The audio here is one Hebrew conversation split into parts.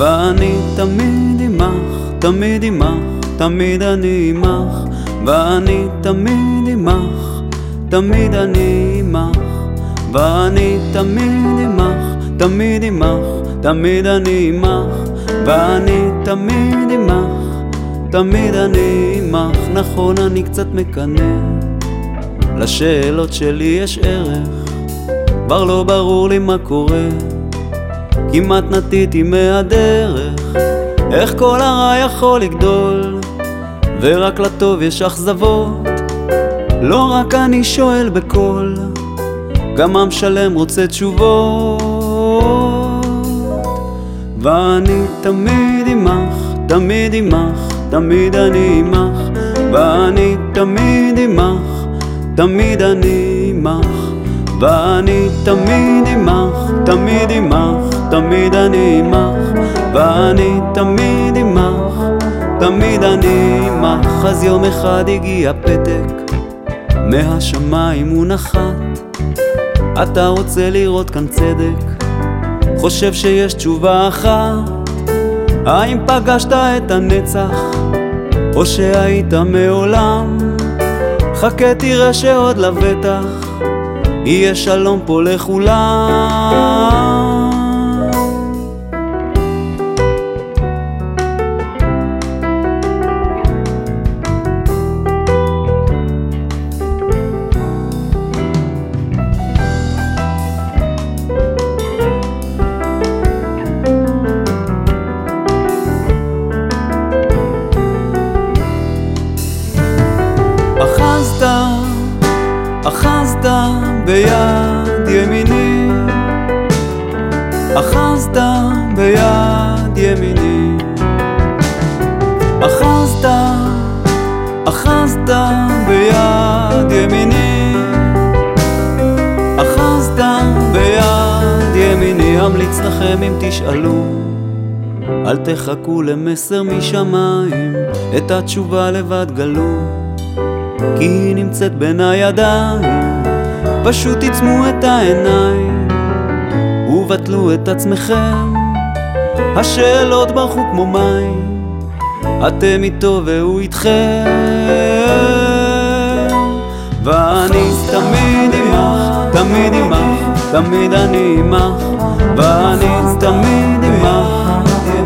ואני תמיד עמך, תמיד עמך, תמיד אני עמך, ואני תמיד עמך, תמיד אני עמך, ואני תמיד עמך, תמיד עמך, תמיד אני עמך, ואני תמיד עמך, תמיד אני עמך, נכון אני קצת מקנא, לשאלות שלי יש ערך, כבר לא ברור לי מה קורה. כמעט נטיתי מהדרך, איך כל הרע יכול לגדול, ורק לטוב יש אכזבות, לא רק אני שואל בקול, גם עם שלם רוצה תשובות, ואני תמיד עמך, תמיד עמך, תמיד אני עמך, ואני תמיד עמך, תמיד אני עמך, ואני תמיד עמך, תמיד עמך. תמיד אני עמך, ואני תמיד עמך, תמיד אני עמך. אז יום אחד הגיע פתק, מהשמיים הוא נחת. אתה רוצה לראות כאן צדק, חושב שיש תשובה אחת. האם פגשת את הנצח, או שהיית מעולם? חכה תראה שעוד לבטח, יהיה שלום פה לכולם. אחזת ביד ימיני, אחזת ביד ימיני, אחזת, אחזת ביד ימיני, אחזת ביד ימיני, אמליץ לכם אם תשאלו. אל תחכו למסר משמיים, את התשובה לבד גלו. כי היא נמצאת בין הידיים, פשוט תעצמו את העיניים ובטלו את עצמכם. השאלות ברחו כמו מים, אתם איתו והוא איתכם. ואני תמיד עמך, תמיד עמך, תמיד אני עמך, ואני תמיד עמך,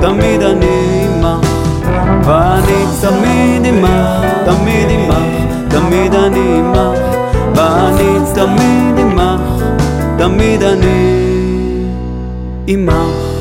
תמיד אני עמך, ואני תמיד עמך, תמיד עמך. תמיד אני עמך, תמיד עמך, תמיד אני עמך.